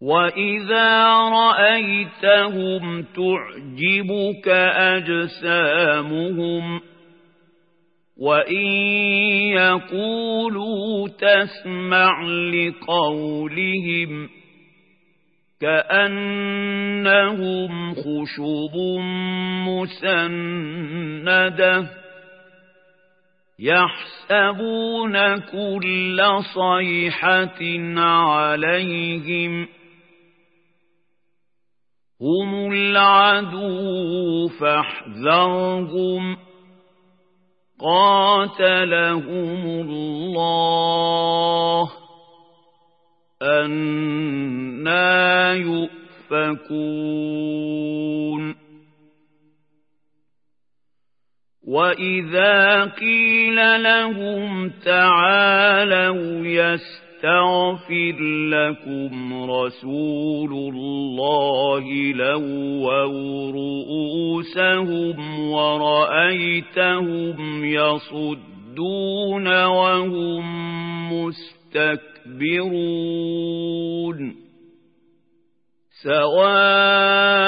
وَإِذَا رَأَيْتَهُمْ تُعْجِبُكَ أَجْسَامُهُمْ وَإِن يَقُولُوا تَسْمَعْ لِقَوْلِهِمْ كَأَنَّهُمْ خُشُبٌ مُّسَنَّدَةٌ يَحْسَبُونَ كُلَّ صَيْحَةٍ عَلَيْهِمْ هم العدو فاحذرهم. قاتلهم الله. أنا يؤفكون. وإذا قيل لهم تعالوا يستطيعون يستغفر لكم رسول الله لووا رؤوسهم ورأيتهم يصدون وهم مستكبرون. سواء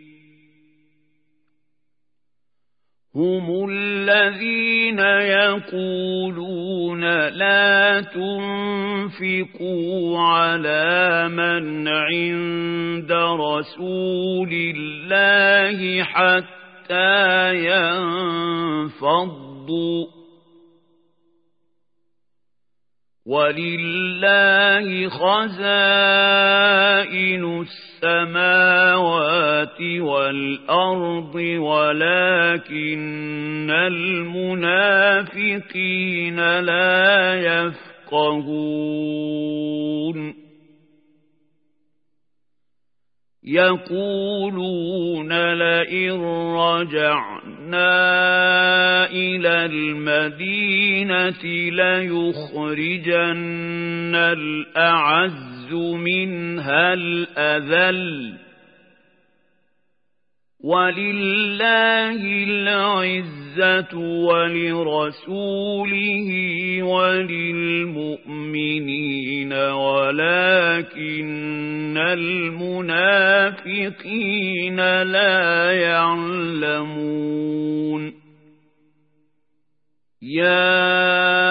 هم الذين يقولون لا تنفقوا على من عند رسول الله حتى ينفضوا. ولله خزائن السماوات والأرض ولكن المنافقين لا يفقهون يقولون لئن رجعنا إلى المدينة ليخرجن الأعز منها الأذل. ولله العزة ولرسوله وللمؤمنين ولكن المنافقين لا يعلمون. يا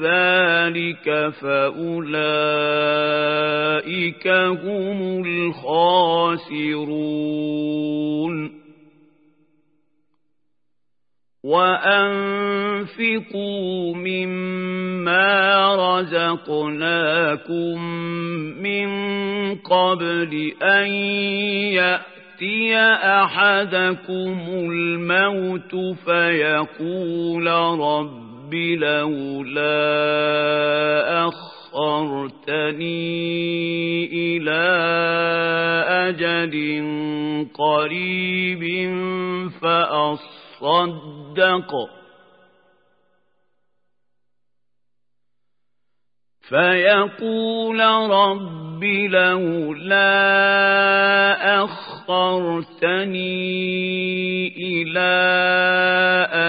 ذلك فأولئك هم الخاسرون. وأنفقوا مما رزقناكم من قبل أن يأتي يأتي أحدكم الموت فيقول رب لولا أخرتني إلى أجل قريب فأصدق فيقول رب لولا أخرتني إلى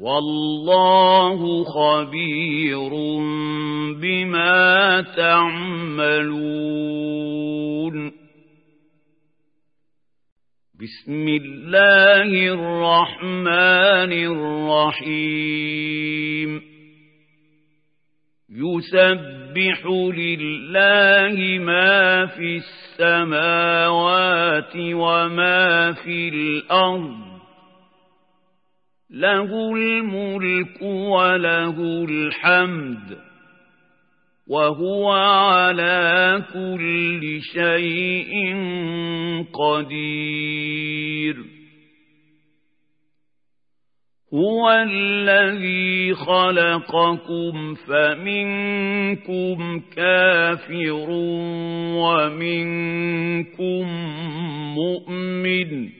والله خبير بما تعملون. بسم الله الرحمن الرحيم. يسبح لله ما في السماوات وما في الأرض. له الملك وله الحمد وهو على كل شيء قدير. هو الذي خلقكم فمنكم كافر ومنكم مؤمن.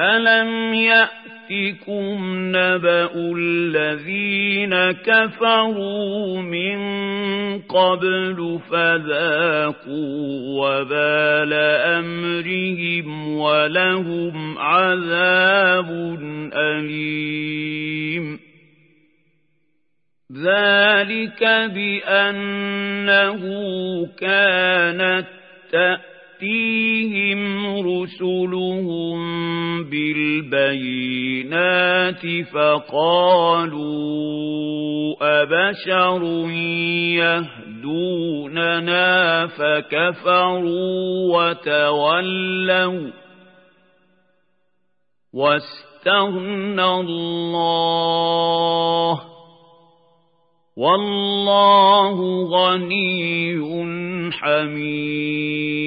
ألم يأت يأتكم نبأ الذين كفروا من قبل فذاقوا وبال أمرهم ولهم عذاب أليم ذلك بأنه كانت تأتي تأتيهم رسلهم بالبينات فقالوا أبشر يهدوننا فكفروا وتولوا واستغنى الله والله غني حميد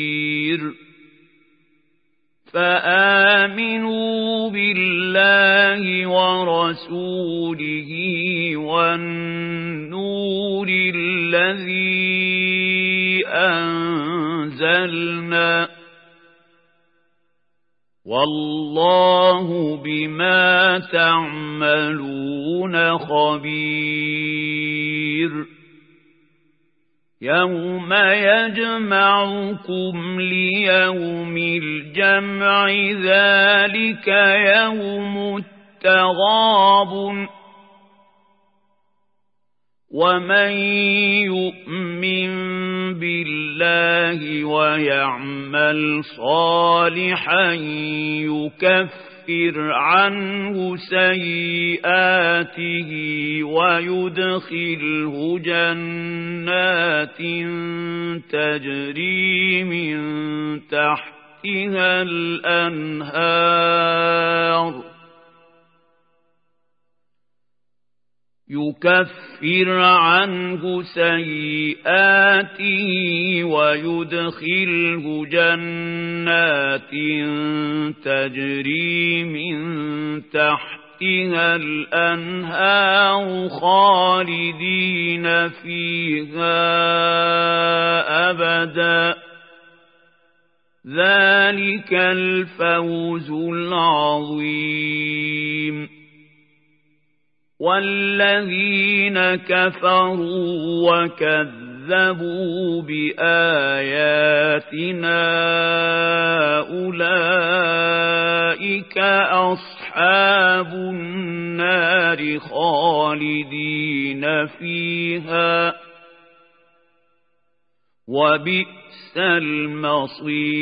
فآمنوا بالله ورسوله والنور الذي أنزلنا والله بما تعملون خبير يوم يجمعكم ليوم الجمع ذلك يوم التغابن ومن يؤمن بالله ويعمل صالحا يكفر عنه سيئاته ويدخله جنات تجري من تحتها الأنهار. يكفر عنه سيئاته ويدخله جنات تجري من تحتها الأنهار خالدين فيها أبدا. ذلك الفوز العظيم. والذين كفروا وكذبوا كذبوا بآياتنا أولئك أصحاب النار خالدين فيها وبئس المصير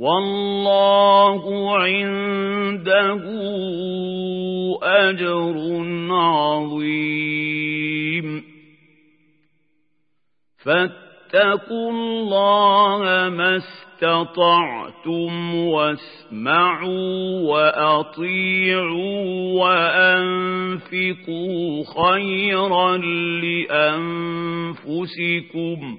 والله عنده أجر عظيم. فاتقوا الله ما استطعتم واسمعوا وأطيعوا وأنفقوا خيرا لأنفسكم